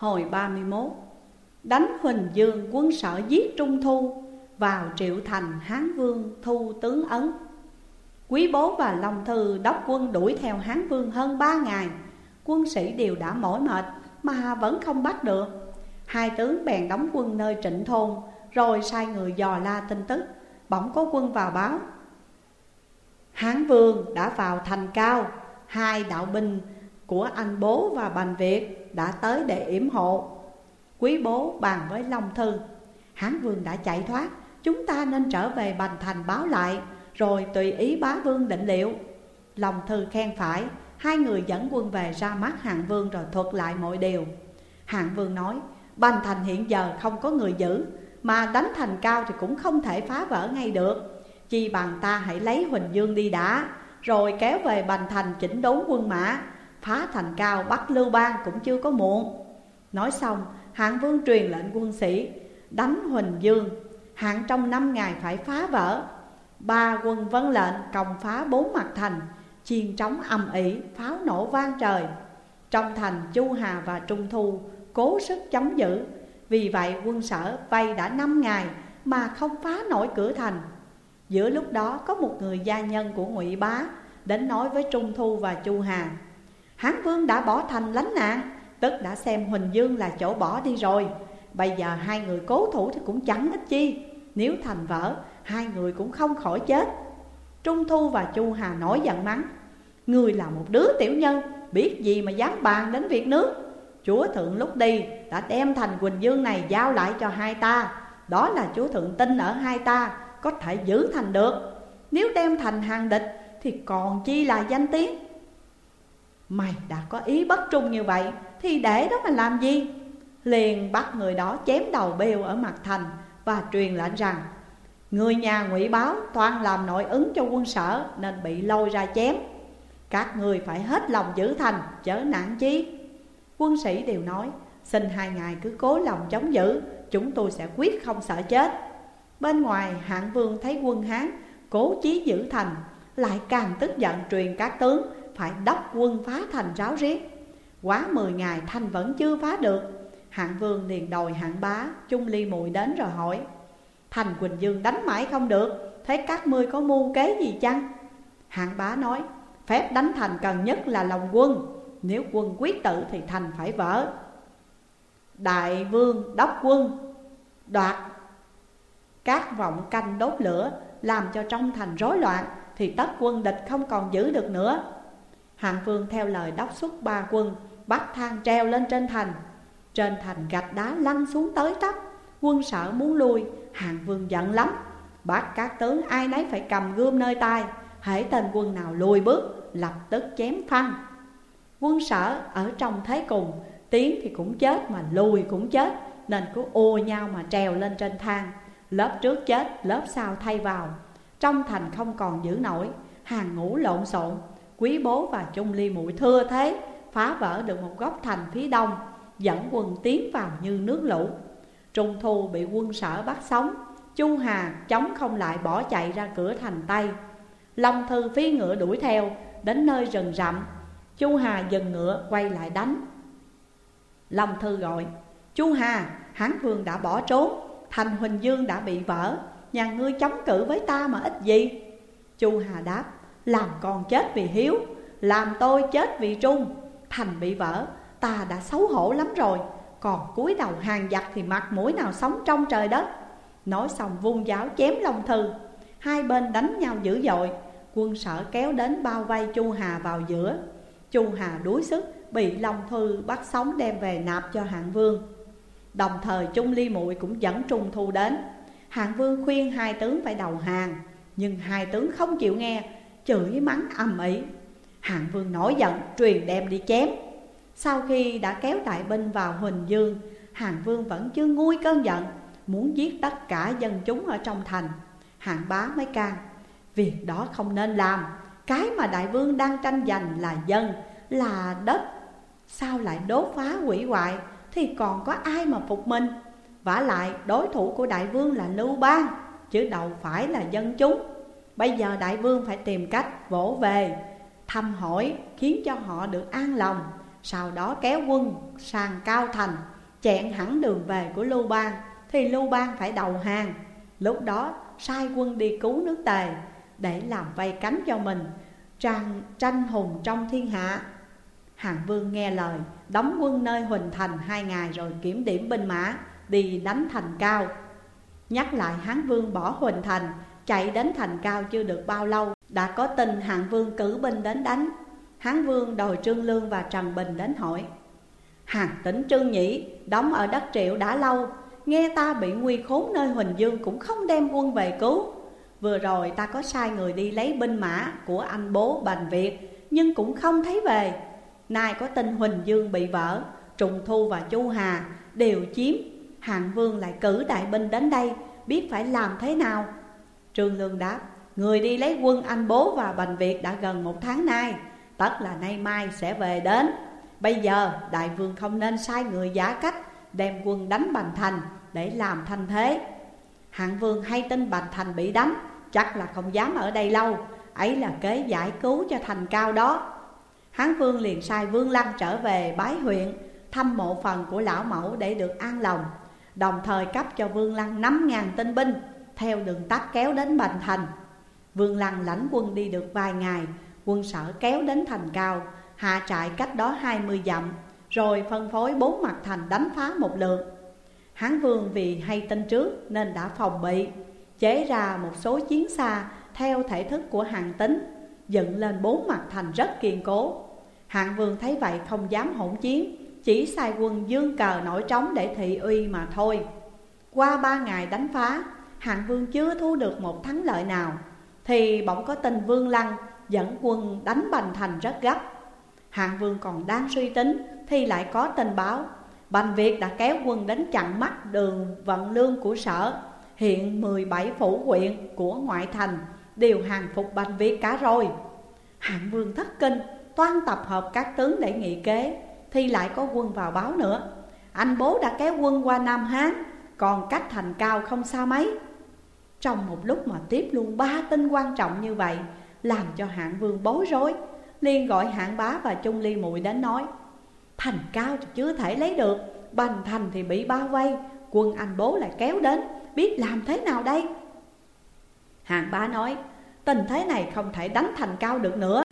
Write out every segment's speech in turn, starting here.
Hồi 31 Đánh Huỳnh Dương quân sở giết Trung Thu, Vào triệu thành Hán Vương thu tướng Ấn. Quý bố và Long Thư đốc quân đuổi theo Hán Vương hơn ba ngày. Quân sĩ đều đã mỏi mệt mà vẫn không bắt được. Hai tướng bèn đóng quân nơi trịnh thôn, Rồi sai người dò la tin tức. Bỗng có quân vào báo. Hán Vương đã vào thành cao, Hai đạo binh của anh bố và bành Việt đã tới để yểm hộ. Quý bố bàn với Long Thư, Hán Vương đã chạy thoát, Chúng ta nên trở về Bành Thành báo lại, Rồi tùy ý bá vương định liệu. Long Thư khen phải, Hai người dẫn quân về ra mắt Hạng Vương rồi thuật lại mọi điều. Hạng Vương nói, Bành Thành hiện giờ không có người giữ, Mà đánh thành cao thì cũng không thể phá vỡ ngay được. Chi bằng ta hãy lấy Huỳnh Dương đi đã, Rồi kéo về Bành Thành chỉnh đốn quân mã Phá thành cao bắt Lưu Bang cũng chưa có muộn. Nói xong Hạng Vương truyền lệnh quân sĩ Đánh Huỳnh Dương. Hạng trong năm ngày phải phá vỡ. Ba quân vân lệnh còng phá bốn mặt thành Chiên trống âm ỉ, pháo nổ vang trời. Trong thành Chu Hà và Trung Thu cố sức chống giữ. Vì vậy quân sở vây đã năm ngày mà không phá nổi cửa thành. Giữa lúc đó có một người gia nhân của ngụy Bá Đến nói với Trung Thu và Chu Hà Hán Vương đã bỏ thành lánh nạn, Tức đã xem Huỳnh Dương là chỗ bỏ đi rồi. Bây giờ hai người cố thủ thì cũng chẳng ích chi. Nếu thành vỡ, hai người cũng không khỏi chết. Trung Thu và Chu Hà nói giận mắng, Người là một đứa tiểu nhân, Biết gì mà dám bàn đến việc nước? Chúa Thượng lúc đi đã đem thành Quỳnh Dương này giao lại cho hai ta. Đó là Chúa Thượng tin ở hai ta, Có thể giữ thành được. Nếu đem thành hàng địch Thì còn chi là danh tiếng? Mày đã có ý bất trung như vậy, Thì để đó mà làm gì? Liền bắt người đó chém đầu bêu ở mặt thành Và truyền lệnh rằng, Người nhà ngụy báo toàn làm nội ứng cho quân sở Nên bị lôi ra chém. Các người phải hết lòng giữ thành, chớ nản chí. Quân sĩ đều nói, Xin hai ngài cứ cố lòng chống giữ, Chúng tôi sẽ quyết không sợ chết. Bên ngoài, hạng vương thấy quân Hán Cố chí giữ thành, Lại càng tức giận truyền các tướng phải đốc quân phá thành ráo riết. Quá mười ngày thành vẫn chưa phá được. Hạng vương liền đòi hạng bá, Chung ly mùi đến rồi hỏi, Thành Quỳnh Dương đánh mãi không được, Thế các ngươi có mưu kế gì chăng? Hạng bá nói, Phép đánh thành cần nhất là lòng quân, Nếu quân quyết tự thì thành phải vỡ. Đại vương đốc quân, Đoạt. Các vọng canh đốt lửa, Làm cho trong thành rối loạn, Thì tất quân địch không còn giữ được nữa. Hạng vương theo lời đốc xuất ba quân Bắt thang treo lên trên thành. Trên thành gạch đá lăn xuống tới tấp Quân sở muốn lui Hạng vương giận lắm. Bắt các tướng ai nấy phải cầm gươm nơi tay Hãy tên quân nào lùi bước Lập tức chém phăng Quân sở ở trong thế cùng Tiến thì cũng chết mà lùi cũng chết Nên cứ ô nhau mà trèo lên trên thang. Lớp trước chết, lớp sau thay vào. Trong thành không còn giữ nổi Hàng ngũ lộn xộn. Quý bố và Trung Ly muội thưa thế Phá vỡ được một góc thành phía đông Dẫn quân tiến vào như nước lũ. Trung Thu bị quân sở bắt sống Chu Hà chống không lại bỏ chạy ra cửa thành Tây. Long Thư phi ngựa đuổi theo Đến nơi rừng rậm Chu Hà dừng ngựa quay lại đánh. Long Thư gọi Chu Hà, Hán Vương đã bỏ trốn Thành Huỳnh Dương đã bị vỡ Nhà ngươi chống cự với ta mà ít gì? Chu Hà đáp làm con chết vì hiếu, Làm tôi chết vì trung. Thành bị vỡ, Ta đã xấu hổ lắm rồi. Còn cúi đầu hàng giặc thì mặt mũi nào sống trong trời đất? Nói xong vung giáo chém Long Thư. Hai bên đánh nhau dữ dội. Quân sở kéo đến bao vây Chu Hà vào giữa. Chu Hà đuối sức, Bị Long Thư bắt sống đem về nạp cho Hạng Vương. Đồng thời Trung Ly muội cũng dẫn Trung Thu đến. Hạng Vương khuyên hai tướng phải đầu hàng, Nhưng hai tướng không chịu nghe. Chửi mắng ầm ĩ Hạng Vương nổi giận, truyền đem đi chém. Sau khi đã kéo đại binh vào Huỳnh Dương, Hạng Vương vẫn chưa nguôi cơn giận, Muốn giết tất cả dân chúng ở trong thành. Hạng bá mới can, Việc đó không nên làm. Cái mà đại vương đang tranh giành là dân, Là đất. Sao lại đốt phá hủy hoại? Thì còn có ai mà phục mình? Vả lại, đối thủ của đại vương là Lưu Bang, Chứ đâu phải là dân chúng. Bây giờ đại vương phải tìm cách vỗ về Thăm hỏi khiến cho họ được an lòng Sau đó kéo quân sang Cao Thành Chẹn hẳn đường về của Lưu Bang. Thì Lưu Bang phải đầu hàng. Lúc đó sai quân đi cứu nước Tề Để làm vây cánh cho mình Tranh, tranh hùng trong thiên hạ. Hàng Vương nghe lời Đóng quân nơi Huỳnh Thành hai ngày rồi kiểm điểm binh mã Đi đánh thành cao. Nhắc lại Hán Vương bỏ Huỳnh Thành Chạy đến thành cao chưa được bao lâu, Đã có tin Hạng Vương cử binh đến đánh. Hán Vương đòi Trương Lương và Trần Bình đến hỏi, Hàng tỉnh Trương Nhĩ đóng ở đất triệu đã lâu, Nghe ta bị nguy khốn nơi Huỳnh Dương cũng không đem quân về cứu. Vừa rồi ta có sai người đi lấy binh mã của anh bố Bành Việt, Nhưng cũng không thấy về. Nay có tin Huỳnh Dương bị vỡ, Trùng Thu và Chu Hà đều chiếm. Hạng Vương lại cử đại binh đến đây, Biết phải làm thế nào. Trương Lương đáp, Người đi lấy quân anh bố và Bành Việt đã gần một tháng nay, Tất là nay mai sẽ về đến. Bây giờ đại vương không nên sai người giả cách, Đem quân đánh Bành Thành để làm thanh thế. Hạng vương hay tin Bành Thành bị đánh, Chắc là không dám ở đây lâu, Ấy là kế giải cứu cho thành cao đó. Hán vương liền sai vương lăng trở về bái huyện, Thăm mộ phần của lão mẫu để được an lòng, Đồng thời cấp cho vương lăng năm ngàn tinh binh theo đường tắt kéo đến Bành Thành. Vương lăng lãnh quân đi được vài ngày, Quân sở kéo đến thành cao, Hạ trại cách đó hai mươi dặm, Rồi phân phối bốn mặt thành đánh phá một lượt. Hán vương vì hay tin trước nên đã phòng bị, Chế ra một số chiến xa theo thể thức của hàng tính, Dựng lên bốn mặt thành rất kiên cố. Hạng vương thấy vậy không dám hỗn chiến, Chỉ sai quân dương cờ nổi trống để thị uy mà thôi. Qua ba ngày đánh phá Hạng vương chưa thu được một thắng lợi nào, Thì bỗng có tin vương lăng dẫn quân đánh Bành Thành rất gấp. Hạng vương còn đang suy tính Thì lại có tin báo. Bành Việt đã kéo quân đến chặn mắt đường vận lương của sở, Hiện 17 phủ huyện của ngoại thành đều hàng phục Bành Việt cả rồi. Hạng vương thất kinh, toan tập hợp các tướng để nghị kế, Thì lại có quân vào báo nữa. Anh bố đã kéo quân qua Nam Hán, Còn cách thành cao không xa mấy. Trong một lúc mà tiếp luôn ba tin quan trọng như vậy, Làm cho hạng vương bối rối. Liền gọi hạng bá và chung ly muội đến nói, Thành cao thì chưa thể lấy được, Bành thành thì bị bao vây, Quân anh bố lại kéo đến, Biết làm thế nào đây? Hạng bá nói, Tình thế này không thể đánh thành cao được nữa.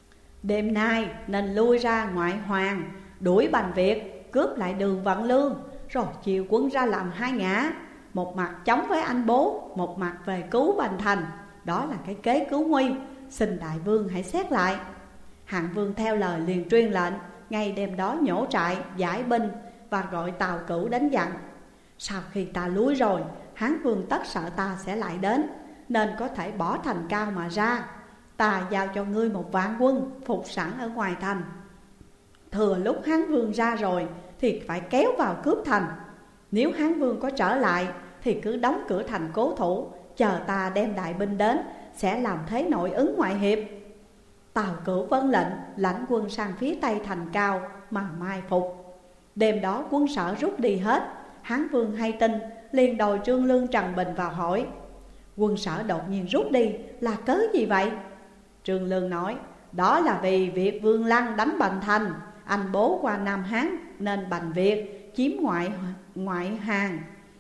Đêm nay nên lui ra ngoại hoàng, Đuổi bành Việt, Cướp lại đường vận lương, Rồi chiều quân ra làm hai ngã. Một mặt chống với anh bố Một mặt về cứu bành thành. Đó là cái kế cứu nguy. Xin đại vương hãy xét lại. Hạng vương theo lời liền truyền lệnh Ngay đêm đó nhổ trại, giải binh Và gọi tàu cửu đến dặn. Sau khi ta lúi rồi Hán vương tất sợ ta sẽ lại đến Nên có thể bỏ thành cao mà ra. Ta giao cho ngươi một vạn quân Phục sẵn ở ngoài thành. Thừa lúc Hán vương ra rồi Thì phải kéo vào cướp thành. Nếu Hán vương có trở lại, Thì cứ đóng cửa thành cố thủ, Chờ ta đem đại binh đến, Sẽ làm thế nội ứng ngoại hiệp. Tào cửu vân lệnh, lãnh quân sang phía tây thành cao, mà mai phục. Đêm đó quân sở rút đi hết, Hán vương hay tin, liền đòi trương lương Trần Bình vào hỏi. Quân sở đột nhiên rút đi, là cớ gì vậy? Trương Lương nói, Đó là vì việc Vương Lăng đánh Bành Thành, Anh bố qua Nam Hán nên Bành Việt chiếm ngoại ngoại hàng.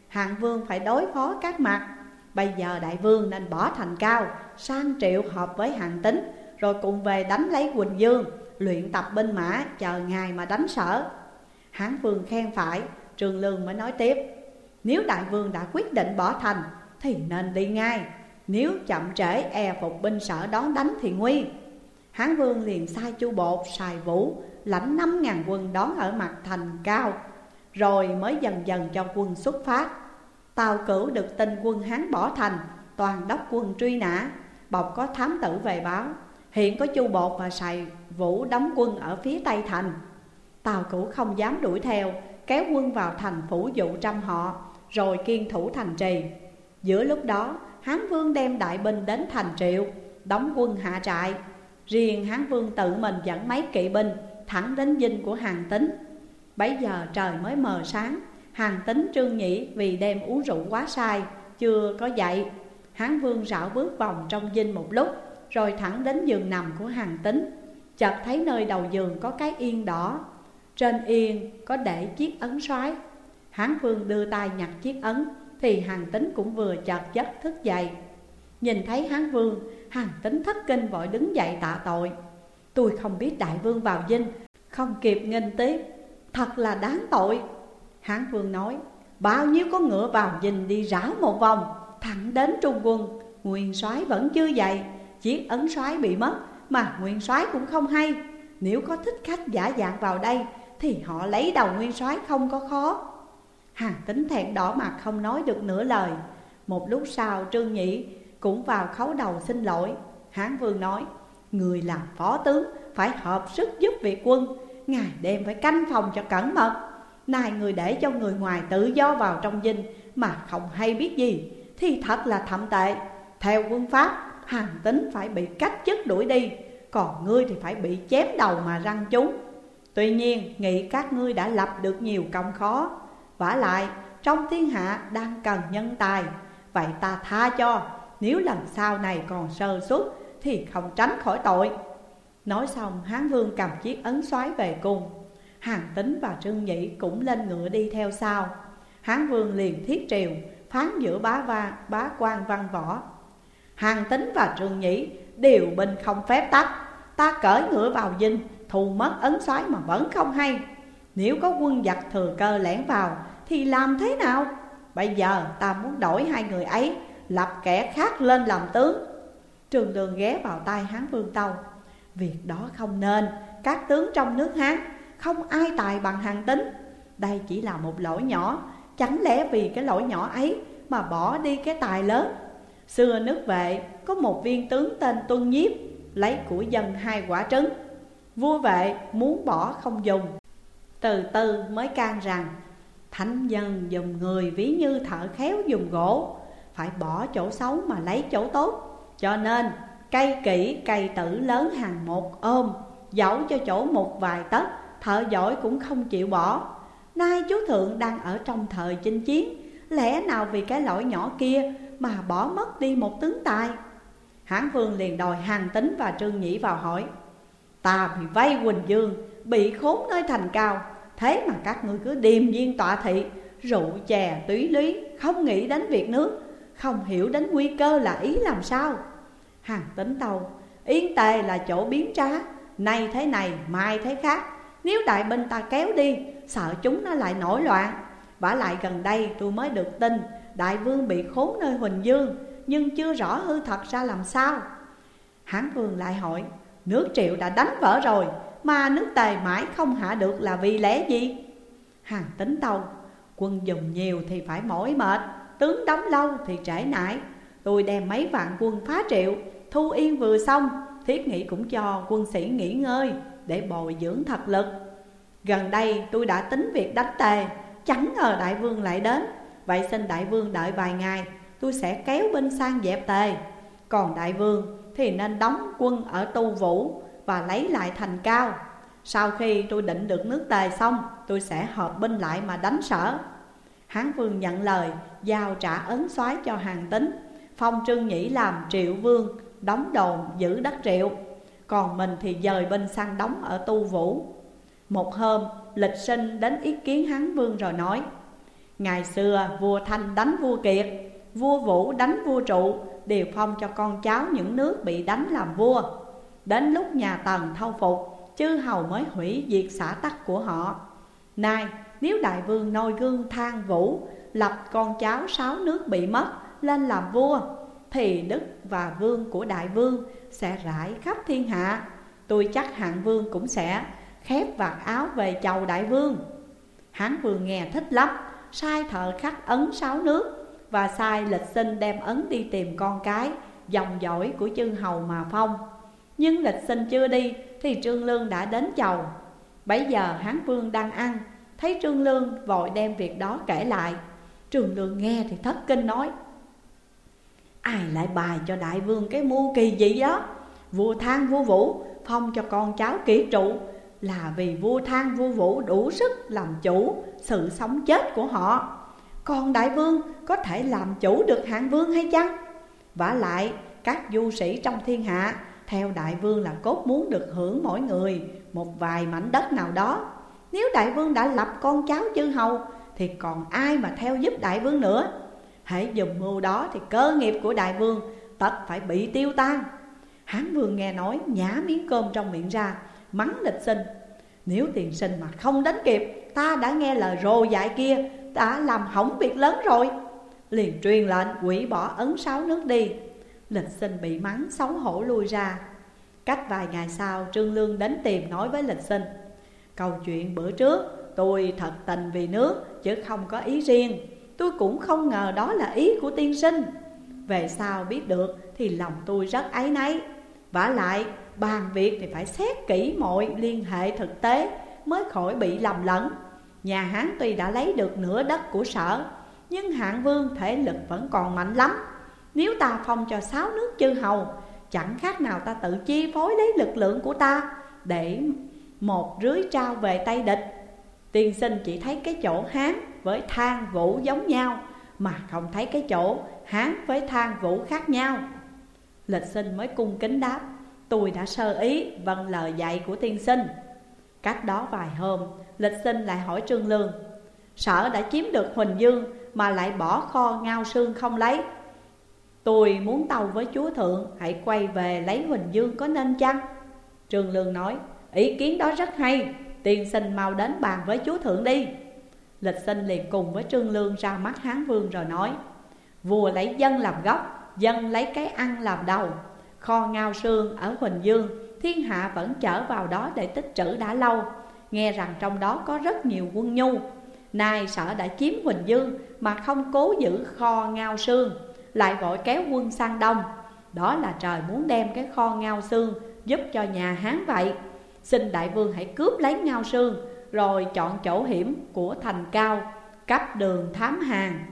Hạng Vương phải đối phó các mặt. Bây giờ Đại Vương nên bỏ thành cao, Sang triệu hợp với hạng tính, rồi cùng về đánh lấy Quỳnh Dương, Luyện tập binh mã, chờ ngài mà đánh sở. Hán vương khen phải, Trường Lương mới nói tiếp, Nếu đại vương đã quyết định bỏ thành, Thì nên đi ngay. Nếu chậm trễ e phục binh sở đón đánh thì nguy. Hán vương liền sai chu bột xài vũ, Lãnh năm ngàn quân đón ở mặt thành cao. Rồi mới dần dần cho quân xuất phát. Tào cửu được tin quân Hán bỏ thành, Toàn đốc quân truy nã. Bọc có thám tử về báo. Hiện có chu bột và sài vũ đóng quân ở phía tây thành. Tào Cửu không dám đuổi theo, Kéo quân vào thành phủ dụ trăm họ, Rồi kiên thủ thành trì. Giữa lúc đó, Hán Vương đem đại binh đến thành triệu, Đóng quân hạ trại. Riêng Hán Vương tự mình dẫn mấy kỵ binh Thẳng đến dinh của hàng tính Bấy giờ trời mới mờ sáng, Hàng tính trương nhĩ vì đêm uống rượu quá sai, Chưa có dậy. Hán Vương rảo bước vòng trong dinh một lúc, rồi thẳng đến giường nằm của hàng tính. Chợt thấy nơi đầu giường có cái yên đỏ, Trên yên có để chiếc ấn xoái Hán vương đưa tay nhặt chiếc ấn, Thì hàng tính cũng vừa chợt giấc thức dậy. Nhìn thấy Hán vương, Hàng tính thất kinh vội đứng dậy tạ tội. Tôi không biết đại vương vào dinh, Không kịp nghênh tiếp. Thật là đáng tội. Hán vương nói, Bao nhiêu con ngựa vào dinh đi rảo một vòng, Thẳng đến trung quân. Nguyên soái vẫn chưa dậy Chiếc ấn soái bị mất, Mà nguyên soái cũng không hay. Nếu có thích khách giả dạng vào đây, Thì họ lấy đầu nguyên soái không có khó. Hàng tính thẹn đỏ mặt không nói được nửa lời. Một lúc sau, Trương nhị cũng vào khấu đầu xin lỗi. Hán Vương nói, Người làm phó tướng phải hợp sức giúp việc quân Ngày đêm phải canh phòng cho cẩn mật. Này người để cho người ngoài tự do vào trong dinh Mà không hay biết gì, Thì thật là thậm tệ. Theo quân pháp, hàng tính phải bị cách chức đuổi đi, Còn ngươi thì phải bị chém đầu mà răng chúng Tuy nhiên, nghĩ các ngươi đã lập được nhiều công khó. Vả lại, trong thiên hạ đang cần nhân tài, Vậy ta tha cho. Nếu lần sau này còn sơ suất, Thì không tránh khỏi tội. Nói xong Hán Vương cầm chiếc ấn xoái về cung Hàng Tính và Trương Nhĩ cũng lên ngựa đi theo sau. Hán Vương liền thiết triều Phán giữa bá va, bá quan văn võ. Hàng Tính và Trương Nhĩ đều binh không phép tắc. Ta cởi ngựa vào dinh Thù mất ấn xoái mà vẫn không hay. Nếu có quân giặc thừa cơ lẻn vào Thì làm thế nào? Bây giờ ta muốn đổi hai người ấy Lập kẻ khác lên làm tướng. Trường đường ghé vào tay Hán Vương Tâu. Việc đó không nên. Các tướng trong nước Hán, Không ai tài bằng hàng tính. Đây chỉ là một lỗi nhỏ. Chẳng lẽ vì cái lỗi nhỏ ấy Mà bỏ đi cái tài lớn? Xưa nước vệ, có một viên tướng tên Tuân Nhiếp, Lấy của dân hai quả trứng. Vua vệ muốn bỏ không dùng. Từ từ mới can rằng, Thánh dân dùng người ví như thợ khéo dùng gỗ, Phải bỏ chỗ xấu mà lấy chỗ tốt. Cho nên cây kỹ cây tử lớn hàng một ôm Dẫu cho chỗ một vài tấc Thợ giỏi cũng không chịu bỏ. Nay chú Thượng đang ở trong thời chinh chiến Lẽ nào vì cái lỗi nhỏ kia mà bỏ mất đi một tướng tài? Hãn Vương liền đòi hàng tính và Trương Nhĩ vào hỏi. Ta bị vây Quỳnh Dương, bị khốn nơi thành cao Thế mà các ngươi cứ điềm nhiên tọa thị Rượu chè túy lý, không nghĩ đến việc nước Không hiểu đến nguy cơ là ý làm sao? Hàng tính tàu Yên tề là chỗ biến trá Nay thế này, mai thế khác. Nếu đại binh ta kéo đi Sợ chúng nó lại nổi loạn. Vả lại gần đây tôi mới được tin Đại vương bị khốn nơi Huỳnh Dương Nhưng chưa rõ hư thật ra làm sao. Hán vương lại hỏi Nước triệu đã đánh vỡ rồi Mà nước tề mãi không hạ được là vì lẽ gì? Hàng tính tâu Quân dùng nhiều thì phải mỏi mệt Tướng đóng lâu thì trễ nải. Tôi đem mấy vạn quân phá triệu, Thu yên vừa xong Thiết nghĩ cũng cho quân sĩ nghỉ ngơi Để bồi dưỡng thật lực. Gần đây tôi đã tính việc đánh tề, Chẳng ngờ đại vương lại đến. Vậy xin đại vương đợi vài ngày, Tôi sẽ kéo binh sang dẹp tề. Còn đại vương thì nên đóng quân ở tu vũ Và lấy lại thành cao. Sau khi tôi định được nước tề xong, Tôi sẽ hợp binh lại mà đánh sở. Hán vương nhận lời, Giao trả ấn soái cho hàng tính Phong trương nhĩ làm triệu vương, Đóng đồn giữ đất triệu. Còn mình thì dời binh sang đóng ở tu vũ. Một hôm, lịch sinh đến ý kiến hán vương rồi nói, Ngày xưa, vua Thanh đánh vua Kiệt, Vua Vũ đánh vua Trụ, Đều phong cho con cháu những nước bị đánh làm vua. Đến lúc nhà Tần thâu phục, Chư hầu mới hủy diệt xã tắc của họ. Nay, nếu đại vương noi gương than vũ, Lập con cháu sáu nước bị mất lên làm vua, Thì đức và vương của đại vương sẽ rải khắp thiên hạ. Tôi chắc hạng vương cũng sẽ khép vạt áo về chầu đại vương. Hán vương nghe thích lắm, sai thợ khắc ấn sáu nước và sai lịch sinh đem ấn đi tìm con cái, dòng dõi của chư hầu mà phong. Nhưng lịch sinh chưa đi thì trương lương đã đến chầu. Bấy giờ hán vương đang ăn, thấy trương lương vội đem việc đó kể lại. Trương lương nghe thì thất kinh nói ai lại bài cho đại vương cái mưu kỳ gì đó? Vua thang vua vũ phong cho con cháu kỹ trụ là vì vua thang vua vũ đủ sức làm chủ sự sống chết của họ. Còn đại vương có thể làm chủ được hạng vương hay chăng? vả lại, các du sĩ trong thiên hạ, Theo đại vương là cốt muốn được hưởng mỗi người một vài mảnh đất nào đó. Nếu đại vương đã lập con cháu chư hầu, Thì còn ai mà theo giúp đại vương nữa? Hãy dùng mưu đó thì cơ nghiệp của đại vương Tất phải bị tiêu tan. Hán vương nghe nói, nhả miếng cơm trong miệng ra, Mắng lịch sinh. Nếu tiền sinh mà không đến kịp, Ta đã nghe lời rồ dại kia, Đã làm hỏng việc lớn rồi. Liền truyền lệnh quỷ bỏ ấn sáu nước đi. Lịch sinh bị mắng, xấu hổ lui ra. Cách vài ngày sau, Trương Lương đến tìm nói với lịch sinh. Câu chuyện bữa trước, tôi thật tình vì nước, chứ không có ý riêng. Tôi cũng không ngờ đó là ý của tiên sinh. Về sau biết được thì lòng tôi rất áy náy. Vả lại, bàn việc thì phải xét kỹ mọi liên hệ thực tế Mới khỏi bị lầm lẫn. Nhà Hán tuy đã lấy được nửa đất của sở, Nhưng hạng vương thể lực vẫn còn mạnh lắm. Nếu ta phong cho sáu nước chư hầu, Chẳng khác nào ta tự chi phối lấy lực lượng của ta Để một rưới trao về tay địch. Tiên sinh chỉ thấy cái chỗ Hán với thang vũ giống nhau, Mà không thấy cái chỗ Hán với thang vũ khác nhau. Lịch sinh mới cung kính đáp, Tôi đã sơ ý vâng lời dạy của tiên sinh. Cách đó vài hôm, Lịch sinh lại hỏi Trương Lương, Sở đã chiếm được Huỳnh Dương Mà lại bỏ kho ngao sương không lấy? Tôi muốn tàu với chúa thượng, Hãy quay về lấy Huỳnh Dương có nên chăng? Trương Lương nói, Ý kiến đó rất hay, Tiên sinh mau đến bàn với chúa thượng đi. Lịch sinh liền cùng với Trương Lương ra mắt Hán Vương rồi nói, Vua lấy dân làm gốc, Dân lấy cái ăn làm đầu. Kho ngao sương ở Huỳnh Dương, Thiên hạ vẫn chở vào đó để tích trữ đã lâu. Nghe rằng trong đó có rất nhiều quân nhu. Nay sở đã chiếm Huỳnh Dương Mà không cố giữ kho ngao sương, Lại vội kéo quân sang đông. Đó là trời muốn đem cái kho ngao xương Giúp cho nhà Hán vậy. Xin đại vương hãy cướp lấy ngao sương rồi chọn chỗ hiểm của thành cao Cấp đường thám hàng.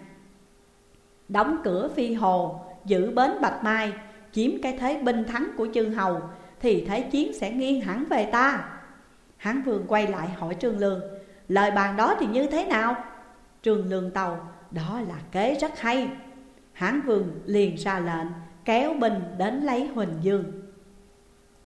Đóng cửa phi hồ, Giữ bến bạch mai, Chiếm cái thế binh thắng của chư hầu, Thì thế chiến sẽ nghiêng hẳn về ta. Hán vương quay lại hỏi Trương Lương, Lời bàn đó thì như thế nào? Trương Lương tàu, Đó là kế rất hay. Hán vương liền ra lệnh, Kéo binh đến lấy Huỳnh Dương.